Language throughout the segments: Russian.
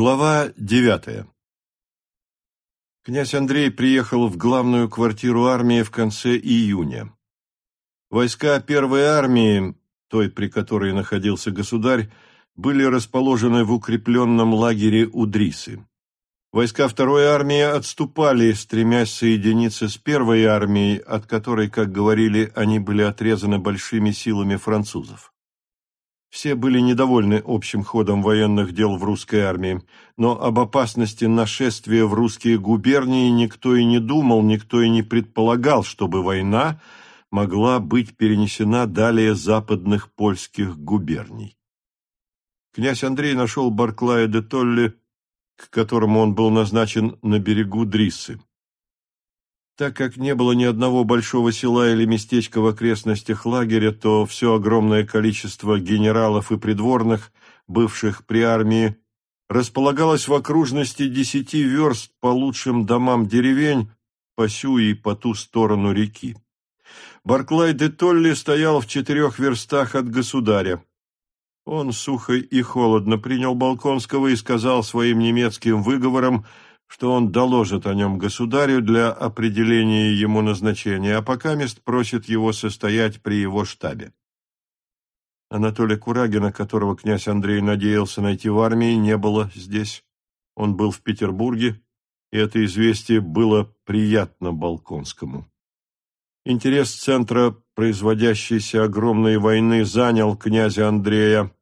Глава девятая Князь Андрей приехал в главную квартиру армии в конце июня. Войска первой армии, той, при которой находился государь, были расположены в укрепленном лагере Удрисы. Войска второй армии отступали, стремясь соединиться с первой армией, от которой, как говорили, они были отрезаны большими силами французов. Все были недовольны общим ходом военных дел в русской армии, но об опасности нашествия в русские губернии никто и не думал, никто и не предполагал, чтобы война могла быть перенесена далее западных польских губерний. Князь Андрей нашел Барклая де Толли, к которому он был назначен на берегу Дриссы. Так как не было ни одного большого села или местечка в окрестностях лагеря, то все огромное количество генералов и придворных, бывших при армии, располагалось в окружности десяти верст по лучшим домам деревень, по сю и по ту сторону реки. Барклай де Толли стоял в четырех верстах от государя. Он сухо и холодно принял Балконского и сказал своим немецким выговором, что он доложит о нем государю для определения ему назначения, а пока мест просит его состоять при его штабе. Анатолия Курагина, которого князь Андрей надеялся найти в армии, не было здесь. Он был в Петербурге, и это известие было приятно Балконскому. Интерес центра производящейся огромной войны занял князя Андрея,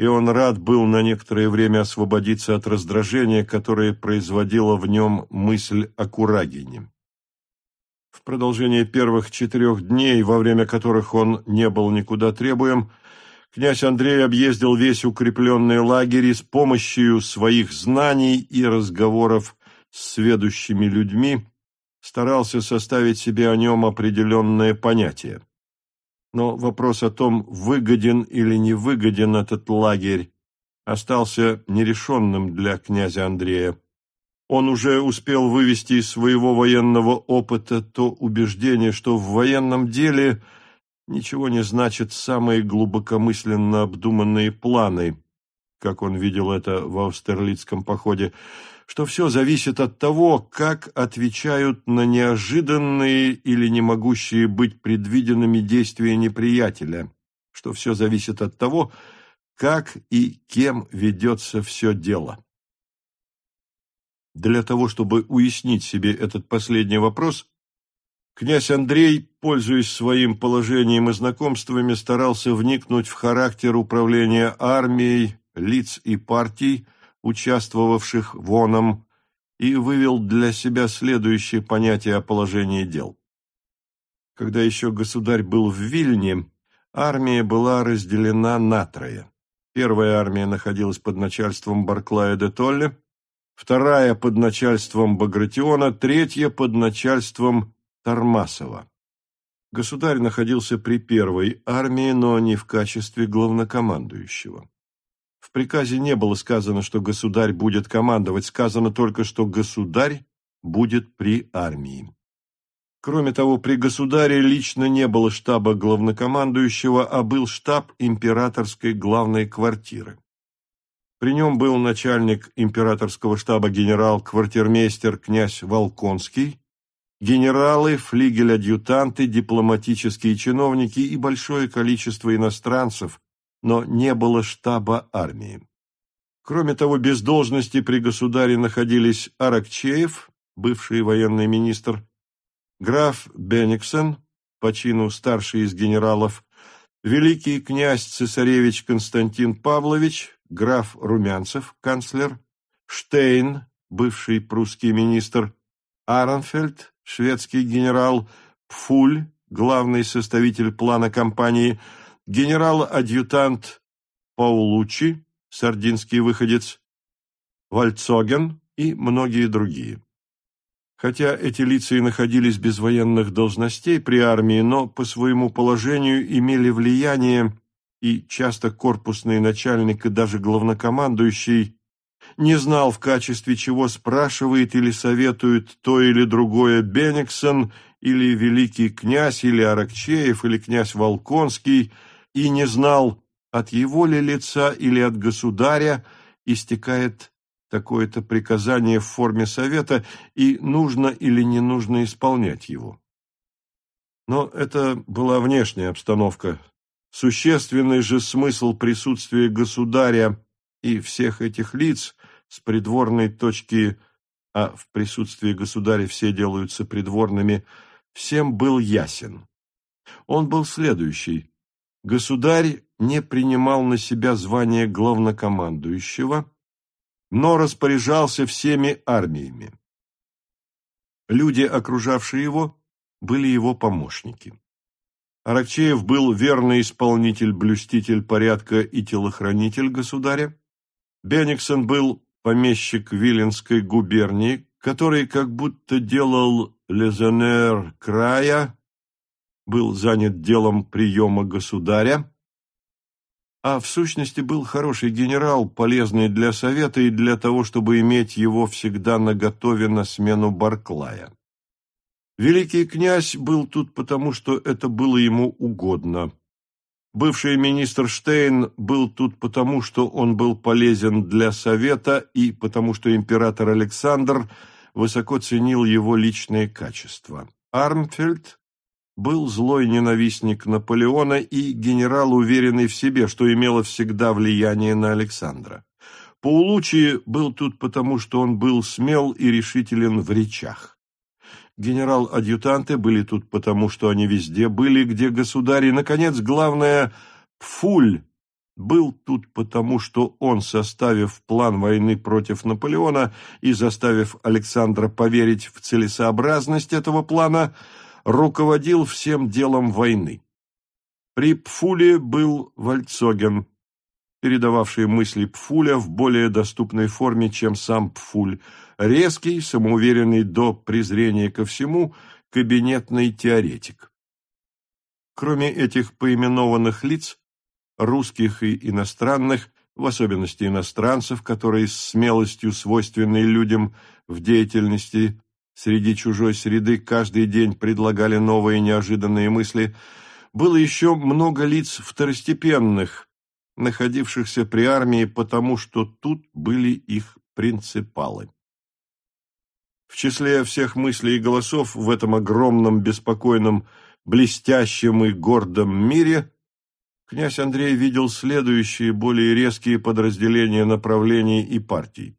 и он рад был на некоторое время освободиться от раздражения, которое производила в нем мысль о Курагине. В продолжение первых четырех дней, во время которых он не был никуда требуем, князь Андрей объездил весь укрепленный лагерь с помощью своих знаний и разговоров с сведущими людьми старался составить себе о нем определенное понятие. Но вопрос о том, выгоден или не выгоден этот лагерь, остался нерешенным для князя Андрея. Он уже успел вывести из своего военного опыта то убеждение, что в военном деле ничего не значат самые глубокомысленно обдуманные планы, как он видел это в Аустерлицком походе, что все зависит от того, как отвечают на неожиданные или не могущие быть предвиденными действия неприятеля, что все зависит от того, как и кем ведется все дело. Для того, чтобы уяснить себе этот последний вопрос, князь Андрей, пользуясь своим положением и знакомствами, старался вникнуть в характер управления армией, лиц и партий, участвовавших в оном, и вывел для себя следующее понятие о положении дел. Когда еще государь был в Вильне, армия была разделена на трое. Первая армия находилась под начальством Барклая де Толле, вторая под начальством Багратиона, третья под начальством Тормасова. Государь находился при первой армии, но не в качестве главнокомандующего. В приказе не было сказано, что государь будет командовать, сказано только, что государь будет при армии. Кроме того, при государе лично не было штаба главнокомандующего, а был штаб императорской главной квартиры. При нем был начальник императорского штаба генерал-квартирмейстер князь Волконский, генералы, флигель-адъютанты, дипломатические чиновники и большое количество иностранцев, но не было штаба армии. Кроме того, без должности при государе находились Аракчеев, бывший военный министр, граф Бениксон, по чину старший из генералов, великий князь цесаревич Константин Павлович, граф Румянцев, канцлер, Штейн, бывший прусский министр, Аронфельд, шведский генерал, Пфуль, главный составитель плана кампании – генерал-адъютант Паулучи, сардинский выходец, Вальцоген и многие другие. Хотя эти лица и находились без военных должностей при армии, но по своему положению имели влияние, и часто корпусный начальник и даже главнокомандующий не знал, в качестве чего спрашивает или советует то или другое Бениксон, или великий князь, или Аракчеев, или князь Волконский – и не знал, от его ли лица или от государя истекает такое-то приказание в форме совета и нужно или не нужно исполнять его. Но это была внешняя обстановка. Существенный же смысл присутствия государя и всех этих лиц с придворной точки, а в присутствии государя все делаются придворными, всем был ясен. Он был следующий. Государь не принимал на себя звание главнокомандующего, но распоряжался всеми армиями. Люди, окружавшие его, были его помощники. Аракчеев был верный исполнитель-блюститель порядка и телохранитель государя. Бениксон был помещик Виленской губернии, который как будто делал лезонер края, был занят делом приема государя, а в сущности был хороший генерал, полезный для совета и для того, чтобы иметь его всегда наготове на смену Барклая. Великий князь был тут потому, что это было ему угодно. Бывший министр Штейн был тут потому, что он был полезен для совета и потому, что император Александр высоко ценил его личные качества. Армфельд был злой ненавистник Наполеона и генерал, уверенный в себе, что имело всегда влияние на Александра. Паулучи был тут потому, что он был смел и решителен в речах. Генерал-адъютанты были тут потому, что они везде были, где государь, и, наконец, главное, Пфуль был тут потому, что он, составив план войны против Наполеона и заставив Александра поверить в целесообразность этого плана, руководил всем делом войны. При Пфуле был Вальцоген, передававший мысли Пфуля в более доступной форме, чем сам Пфуль, резкий, самоуверенный до презрения ко всему, кабинетный теоретик. Кроме этих поименованных лиц, русских и иностранных, в особенности иностранцев, которые с смелостью, свойственной людям в деятельности среди чужой среды каждый день предлагали новые неожиданные мысли, было еще много лиц второстепенных, находившихся при армии потому, что тут были их принципалы. В числе всех мыслей и голосов в этом огромном, беспокойном, блестящем и гордом мире князь Андрей видел следующие, более резкие подразделения направлений и партий.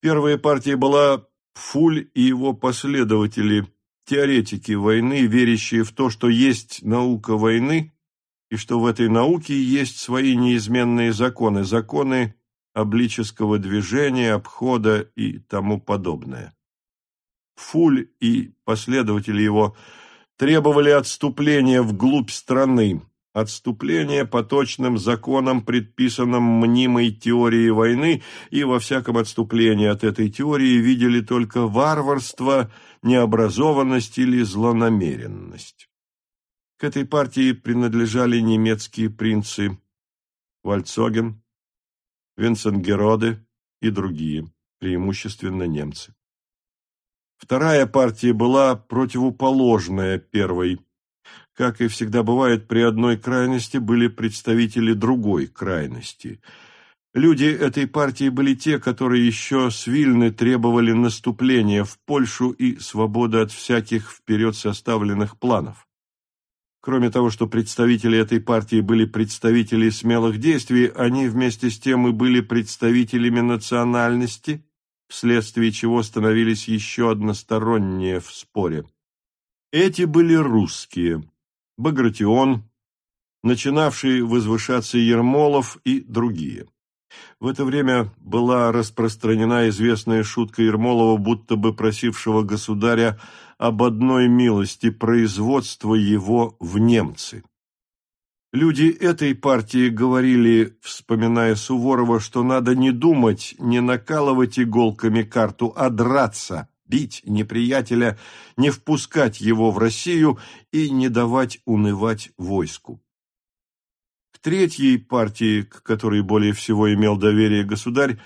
Первая партия была Фуль и его последователи, теоретики войны, верящие в то, что есть наука войны, и что в этой науке есть свои неизменные законы, законы облического движения, обхода и тому подобное. Фуль и последователи его требовали отступления вглубь страны, отступление по точным законам, предписанным мнимой теорией войны, и во всяком отступлении от этой теории видели только варварство, необразованность или злонамеренность. К этой партии принадлежали немецкие принцы Вальцоген, Винценгероде и другие, преимущественно немцы. Вторая партия была противоположная первой – как и всегда бывает, при одной крайности были представители другой крайности. Люди этой партии были те, которые еще с Вильны требовали наступления в Польшу и свободы от всяких вперед составленных планов. Кроме того, что представители этой партии были представители смелых действий, они вместе с тем и были представителями национальности, вследствие чего становились еще односторонние в споре. Эти были русские. Багратион, начинавший возвышаться Ермолов и другие. В это время была распространена известная шутка Ермолова, будто бы просившего государя об одной милости производства его в немцы. Люди этой партии говорили, вспоминая Суворова, что надо не думать, не накалывать иголками карту, а драться, бить неприятеля, не впускать его в Россию и не давать унывать войску. К третьей партии, к которой более всего имел доверие государь,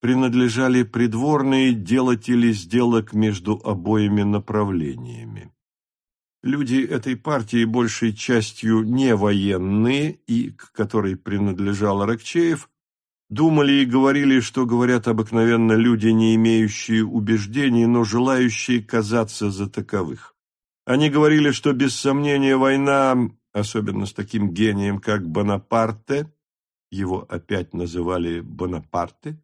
принадлежали придворные делатели сделок между обоими направлениями. Люди этой партии большей частью не военные и к которой принадлежал Аракчеев, думали и говорили, что говорят обыкновенно люди, не имеющие убеждений, но желающие казаться за таковых. Они говорили, что без сомнения война, особенно с таким гением, как Бонапарте, его опять называли Бонапарте,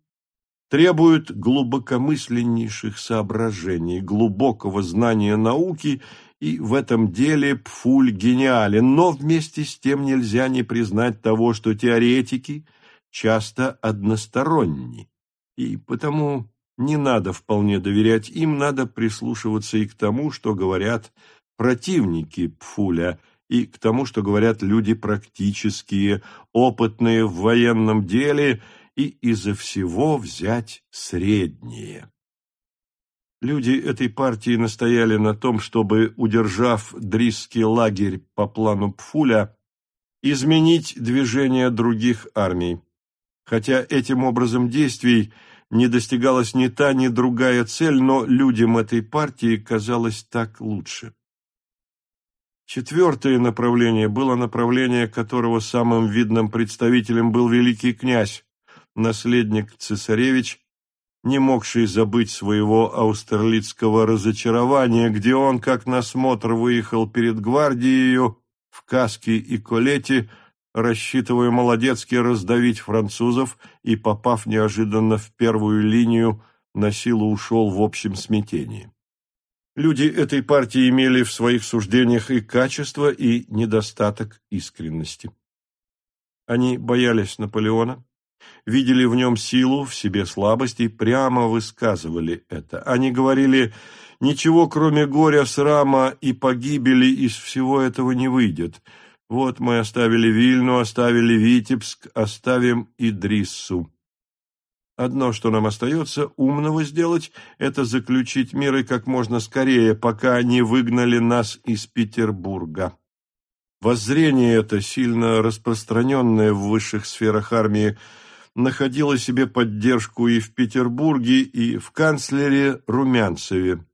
требует глубокомысленнейших соображений, глубокого знания науки, и в этом деле Пфуль гениален, но вместе с тем нельзя не признать того, что теоретики часто односторонни, и потому не надо вполне доверять им, надо прислушиваться и к тому, что говорят противники Пфуля, и к тому, что говорят люди практические, опытные в военном деле, и изо всего взять среднее. Люди этой партии настояли на том, чтобы, удержав Дрисский лагерь по плану Пфуля, изменить движение других армий. Хотя этим образом действий не достигалась ни та, ни другая цель, но людям этой партии казалось так лучше. Четвертое направление было направление, которого самым видным представителем был великий князь, наследник цесаревич, не могший забыть своего аустерлицкого разочарования, где он, как на смотр, выехал перед гвардией в каске и колете, рассчитывая молодецки раздавить французов и, попав неожиданно в первую линию, на силу ушел в общем смятении. Люди этой партии имели в своих суждениях и качество, и недостаток искренности. Они боялись Наполеона, видели в нем силу, в себе слабость и прямо высказывали это. Они говорили, ничего кроме горя, срама и погибели из всего этого не выйдет. Вот мы оставили Вильну, оставили Витебск, оставим Идриссу. Одно, что нам остается умного сделать, это заключить мир и как можно скорее, пока не выгнали нас из Петербурга. Воззрение это, сильно распространенное в высших сферах армии, находила себе поддержку и в Петербурге, и в канцлере Румянцеве,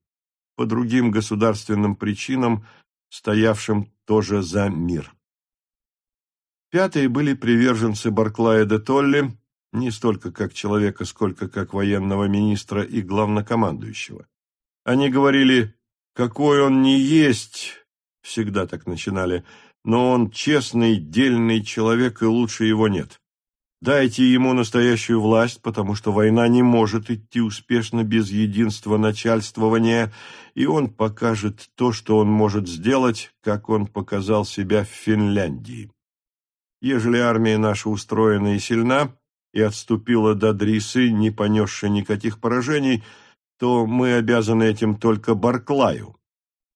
по другим государственным причинам, стоявшим тоже за мир. Пятые были приверженцы Барклая де Толли, не столько как человека, сколько как военного министра и главнокомандующего. Они говорили, какой он не есть, всегда так начинали, но он честный, дельный человек, и лучше его нет. Дайте ему настоящую власть, потому что война не может идти успешно без единства начальствования, и он покажет то, что он может сделать, как он показал себя в Финляндии. Ежели армия наша устроена и сильна, и отступила до Дрисы, не понесши никаких поражений, то мы обязаны этим только Барклаю.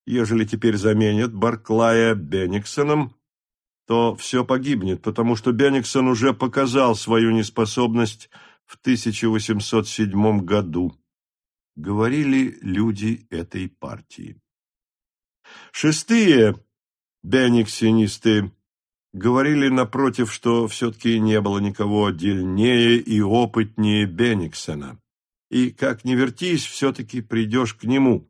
Ежели теперь заменят Барклая Бенниксоном, то все погибнет, потому что Бенниксон уже показал свою неспособность в 1807 году, говорили люди этой партии. Шестые бенниксинисты говорили, напротив, что все-таки не было никого дельнее и опытнее Бенниксона. И, как ни вертись, все-таки придешь к нему.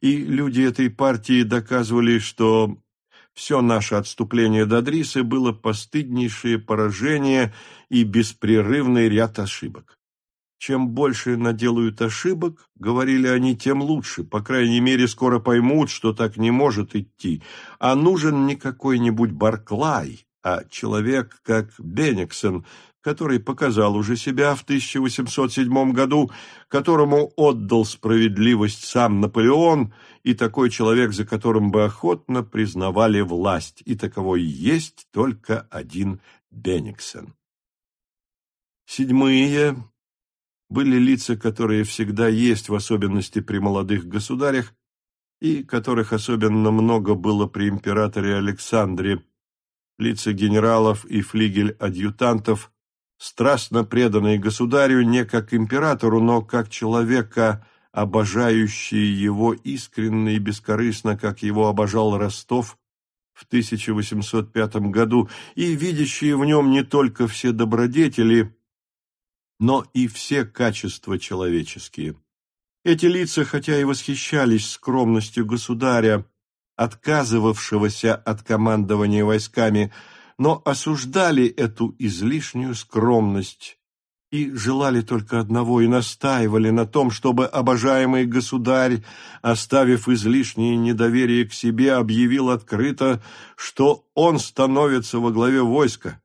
И люди этой партии доказывали, что все наше отступление до Дрисы было постыднейшее поражение и беспрерывный ряд ошибок. Чем больше наделают ошибок, говорили они, тем лучше. По крайней мере, скоро поймут, что так не может идти. А нужен не какой-нибудь Барклай, а человек, как Бенниксон, который показал уже себя в 1807 году, которому отдал справедливость сам Наполеон, и такой человек, за которым бы охотно признавали власть, и таковой есть только один Бенниксон. Седьмые были лица, которые всегда есть, в особенности при молодых государях, и которых особенно много было при императоре Александре, лица генералов и флигель-адъютантов, страстно преданные государю не как императору, но как человека, обожающие его искренне и бескорыстно, как его обожал Ростов в 1805 году, и видящие в нем не только все добродетели, но и все качества человеческие. Эти лица, хотя и восхищались скромностью государя, отказывавшегося от командования войсками, но осуждали эту излишнюю скромность и желали только одного, и настаивали на том, чтобы обожаемый государь, оставив излишнее недоверие к себе, объявил открыто, что он становится во главе войска,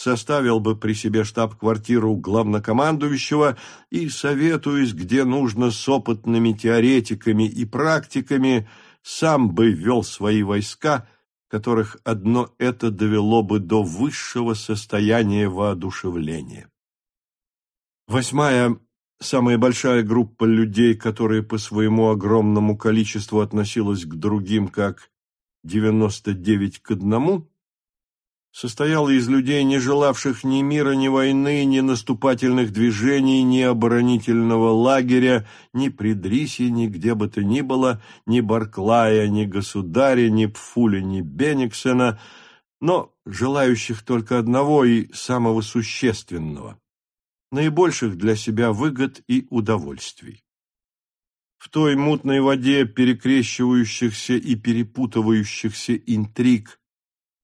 составил бы при себе штаб-квартиру главнокомандующего и, советуясь, где нужно, с опытными теоретиками и практиками, сам бы вел свои войска, которых одно это довело бы до высшего состояния воодушевления. Восьмая, самая большая группа людей, которая по своему огромному количеству относилась к другим как 99 к одному, состояла из людей, не желавших ни мира, ни войны, ни наступательных движений, ни оборонительного лагеря, ни Придриси, ни где бы то ни было, ни Барклая, ни Государя, ни Пфуля, ни Бениксена, но желающих только одного и самого существенного наибольших для себя выгод и удовольствий. В той мутной воде перекрещивающихся и перепутывающихся интриг,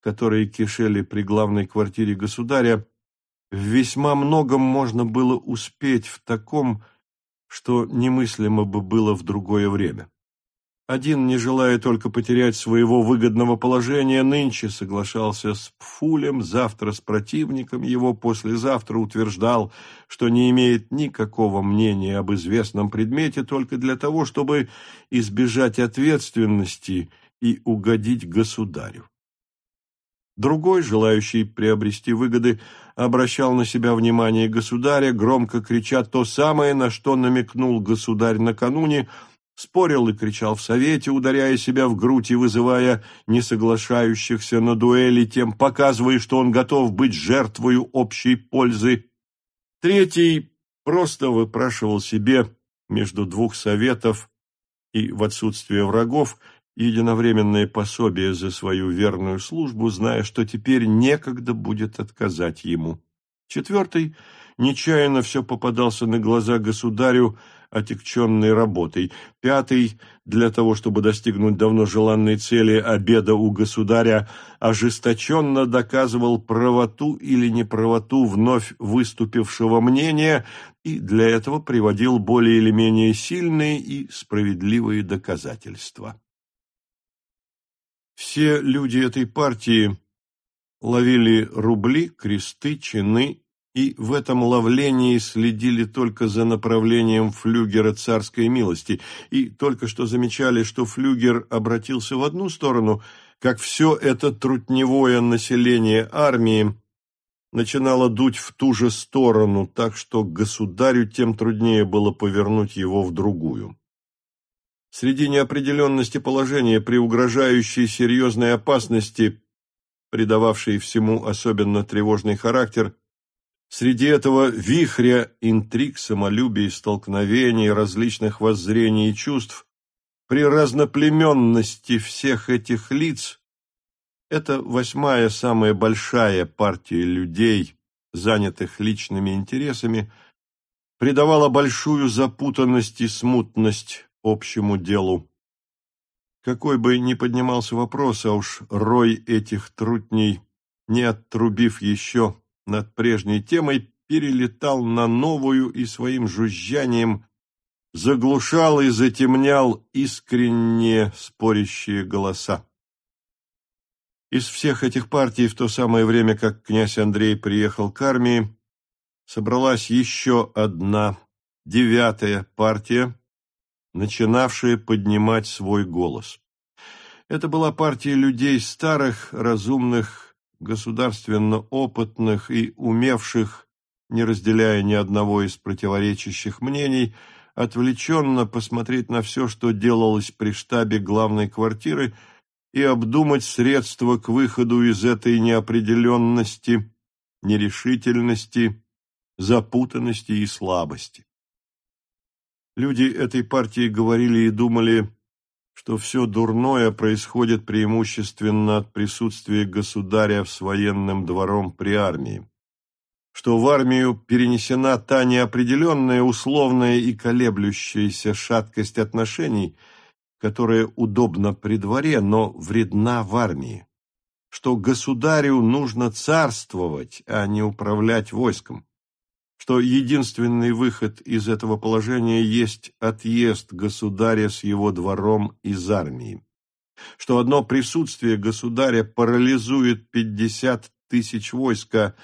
которые кишели при главной квартире государя, весьма многом можно было успеть в таком, что немыслимо бы было в другое время. Один, не желая только потерять своего выгодного положения, нынче соглашался с Пфулем, завтра с противником его, послезавтра утверждал, что не имеет никакого мнения об известном предмете только для того, чтобы избежать ответственности и угодить государю. Другой, желающий приобрести выгоды, обращал на себя внимание государя, громко крича то самое, на что намекнул государь накануне – спорил и кричал в совете, ударяя себя в грудь и вызывая несоглашающихся на дуэли, тем показывая, что он готов быть жертвою общей пользы. Третий просто выпрашивал себе между двух советов и в отсутствие врагов единовременное пособие за свою верную службу, зная, что теперь некогда будет отказать ему. Четвертый нечаянно все попадался на глаза государю, отягченной работой. Пятый, для того, чтобы достигнуть давно желанной цели обеда у государя, ожесточенно доказывал правоту или неправоту вновь выступившего мнения и для этого приводил более или менее сильные и справедливые доказательства. Все люди этой партии ловили рубли, кресты, чины и в этом ловлении следили только за направлением флюгера царской милости, и только что замечали, что флюгер обратился в одну сторону, как все это трутневое население армии начинало дуть в ту же сторону, так что государю тем труднее было повернуть его в другую. Среди неопределенности положения при угрожающей серьезной опасности, придававшей всему особенно тревожный характер, Среди этого вихря интриг, самолюбий, столкновений, различных воззрений и чувств, при разноплеменности всех этих лиц, это восьмая самая большая партия людей, занятых личными интересами, придавала большую запутанность и смутность общему делу. Какой бы ни поднимался вопрос, а уж рой этих трутней, не отрубив еще над прежней темой, перелетал на новую и своим жужжанием заглушал и затемнял искренние спорящие голоса. Из всех этих партий в то самое время, как князь Андрей приехал к армии, собралась еще одна, девятая партия, начинавшая поднимать свой голос. Это была партия людей старых, разумных, государственно опытных и умевших, не разделяя ни одного из противоречащих мнений, отвлеченно посмотреть на все, что делалось при штабе главной квартиры, и обдумать средства к выходу из этой неопределенности, нерешительности, запутанности и слабости. Люди этой партии говорили и думали что все дурное происходит преимущественно от присутствия государя с военным двором при армии, что в армию перенесена та неопределенная, условная и колеблющаяся шаткость отношений, которая удобна при дворе, но вредна в армии, что государю нужно царствовать, а не управлять войском, что единственный выход из этого положения есть отъезд государя с его двором из армии, что одно присутствие государя парализует пятьдесят тысяч войска,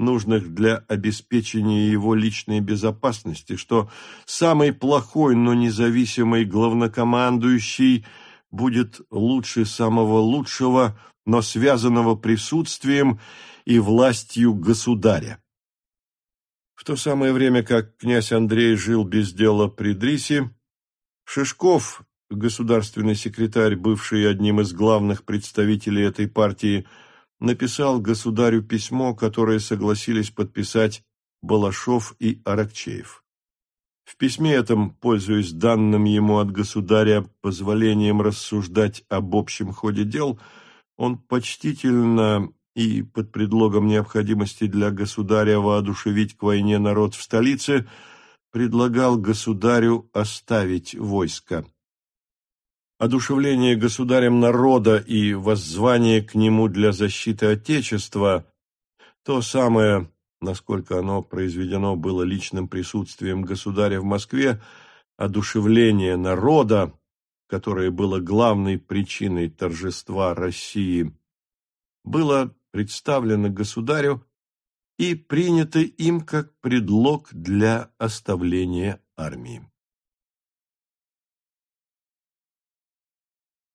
нужных для обеспечения его личной безопасности, что самый плохой, но независимый главнокомандующий будет лучше самого лучшего, но связанного присутствием и властью государя. В то самое время, как князь Андрей жил без дела при Дрисе, Шишков, государственный секретарь, бывший одним из главных представителей этой партии, написал государю письмо, которое согласились подписать Балашов и Аракчеев. В письме этом, пользуясь данным ему от государя позволением рассуждать об общем ходе дел, он почтительно и под предлогом необходимости для государя воодушевить к войне народ в столице предлагал государю оставить войско. Одушевление государем народа и воззвание к нему для защиты Отечества, то самое, насколько оно произведено было личным присутствием государя в Москве, одушевление народа, которое было главной причиной торжества России, было представлено государю и принято им как предлог для оставления армии.